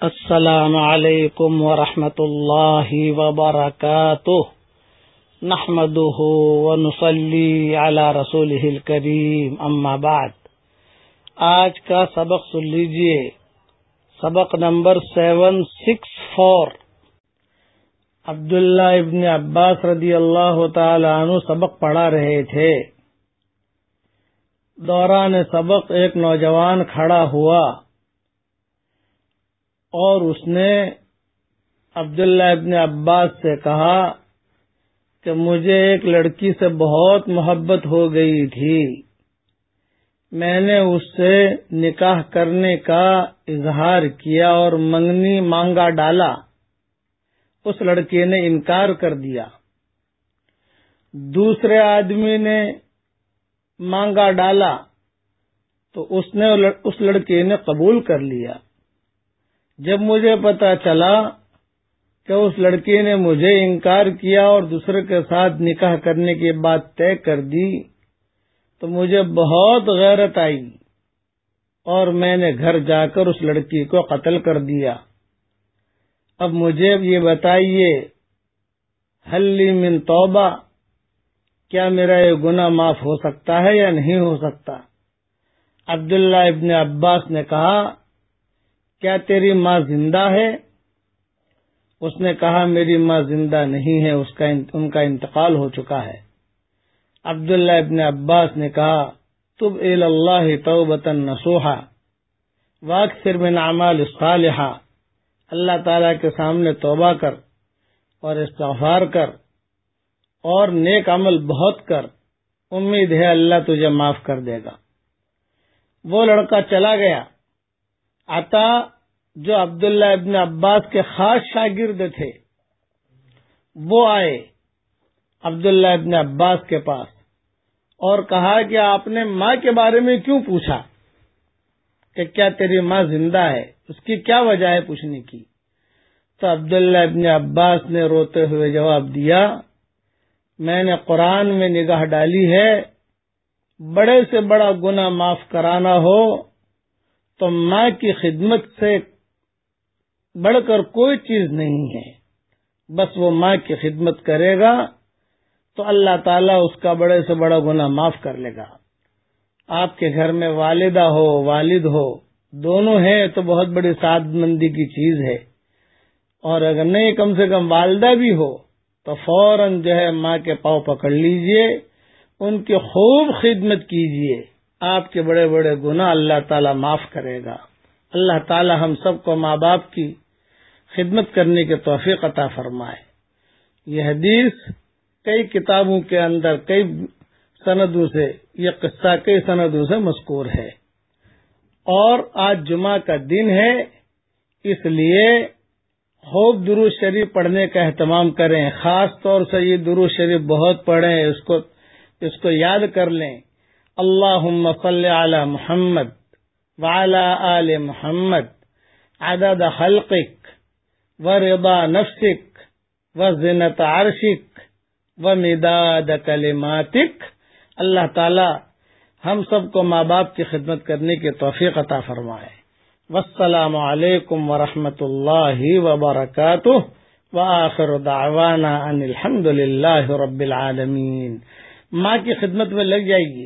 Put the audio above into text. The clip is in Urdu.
السلام علیکم ورحمۃ اللہ وبرکاتہ۔ نحمده ونصلي على رسوله الكريم اما بعد۔ آج کا سبق سن لیجیے۔ سبق number seven six four. Abdullah ibn Abbas رضی اللہ تعالی عنہ سبق پڑھا رہے تھے۔ دوران سبق ایک نوجوان کھڑا ہوا۔ اور اس نے عبداللہ ابن عباس سے کہا کہ مجھے ایک لڑکی سے بہت محبت ہو گئی تھی۔ میں نے اس سے نکاح کرنے کا اظہار کیا اور منگنی مانگا ڈالا۔ اس لڑکے نے انکار کر دیا۔ دوسرے آدمی نے مانگا ڈالا تو اس نے اس لڑکے نے قبول کر لیا۔ جب مجھے پتا چلا کہ اس لڑکی نے مجھے انکار کیا اور دوسرے کے ساتھ نکاح کرنے کی بات طے کر دی، تو مجھے بہت غیرت آئی اور میں نے گھر جا کر اس لڑکی کو قتل کر دیا۔ اب مجھے یہ بتائیے حلی من توبہ، کیا میرا یہ گناہ معاف ہو سکتا ہے یا نہیں ہو سکتا؟ عبداللہ ابن عباس نے کہا کیا تیری ماں زندہ ہے؟ اس نے کہا، میری ماں زندہ نہیں ہے، اس کا ان کا انتقال ہو چکا ہے۔ عبداللہ ابن عباس نے کہا، تب اے اللہ تو نسوحا واق صرف اعمال الصالحہ اللہ تعالی کے سامنے توبہ کر اور استغفار کر اور نیک عمل بہت کر۔ امید ہے اللہ تجھے معاف کر دے گا۔ وہ لڑکا چلا گیا۔ عطا جو عبداللہ ابن عباس کے خاص شاگرد تھے، وہ آئے عبداللہ ابن عباس کے پاس اور کہا کہ آپ نے ماں کے بارے میں کیوں پوچھا؟ کہ کیا تیری ماں زندہ ہے؟ اس کی کیا وجہ ہے پوچھنے کی؟ تو عبداللہ ابن عباس نے روتے ہوئے جواب دیا، میں نے قرآن میں نگاہ ڈالی ہے، بڑے سے بڑا گنا معاف کرانا ہو تو ماں کی خدمت سے بڑھ کر کوئی چیز نہیں ہے۔ بس وہ ماں کی خدمت کرے گا تو اللہ تعالیٰ اس کا بڑے سے بڑا گنا معاف کر لے گا۔ آپ کے گھر میں والدہ ہو، والد ہو، دونوں ہیں تو بہت بڑی سعد مندی کی چیز ہے۔ اور اگر نہیں، کم سے کم والدہ بھی ہو تو فوراً جو ہے ماں کے پاؤں پکڑ لیجیے، ان کی خوب خدمت کیجیے۔ آپ کے بڑے بڑے گناہ اللہ تعالیٰ معاف کرے گا۔ اللہ تعالیٰ ہم سب کو ماں باپ کی خدمت کرنے کے توفیق عطا فرمائے۔ یہ حدیث کئی کتابوں کے اندر، کئی سندوں سے، یہ قصہ کئی سندوں سے مذکور ہے۔ اور آج جمعہ کا دن ہے، اس لیے خوب درو شریف پڑھنے کا اہتمام کریں۔ خاص طور سے یہ درو شریف بہت پڑھیں، اس کو اس کو یاد کر لیں۔ اللہ صلی علی محمد وعلى آل محمد عدد خلقك ورضا نفسك وزنة عرشك ومداد كلماتك اللہ تعالی ہم سب کو ماں باپ کی خدمت کرنے کی توفیق عطا فرمائے۔ والسلام علیکم ورحمۃ اللہ وبرکاتہ۔ وآخر دعوانا ان الحمد للہ رب العالمین۔ ماں کی خدمت میں لگ جائے گی